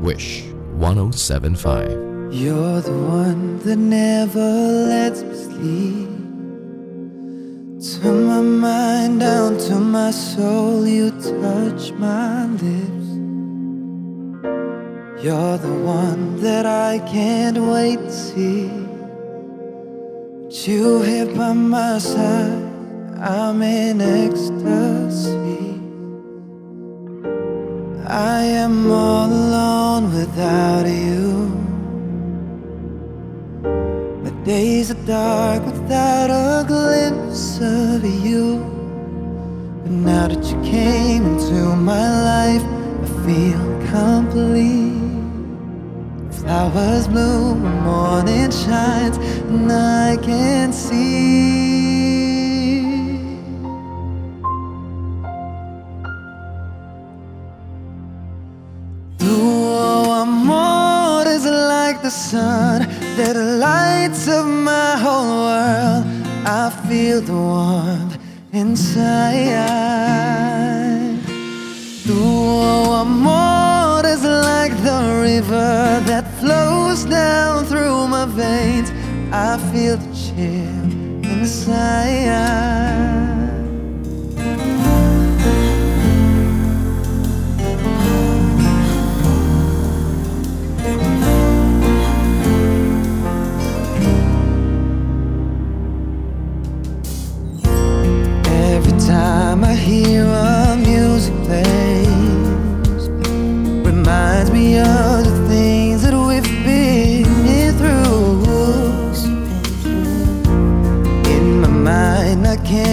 Wish 1075. You're the one that never lets me sleep. Turn my mind down to my soul, you touch my lips. You're the one that I can't wait to see. With you here by my side, I'm in ecstasy. I am all alone without you. My days are dark without a glimpse of you. But now that you came into my life, I feel complete. Flowers bloom, morning shines, and I can see. The sun that lights up my whole world. I feel the warmth inside. Tu amor is like the river that flows down through my veins. I feel the chill inside.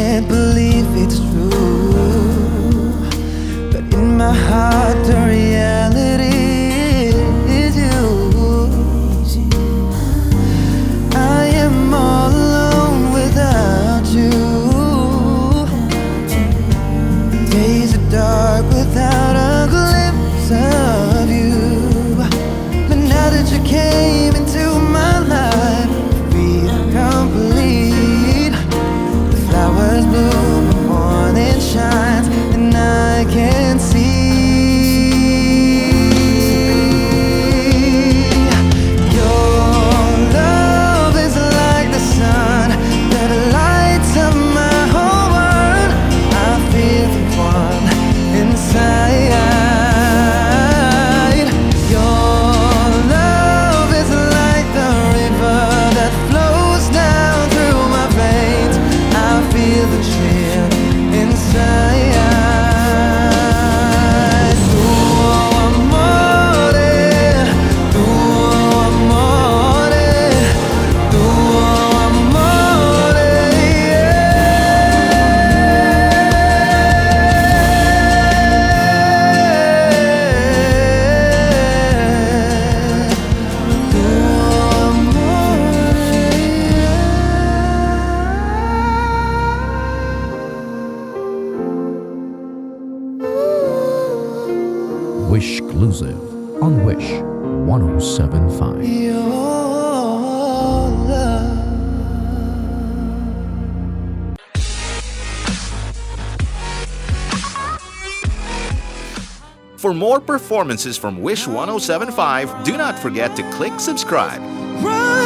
Can't believe it's true, but in my heart, Wish exclusive on Wish 1075. Your love. For more performances from Wish 1075, do not forget to click subscribe. Right after I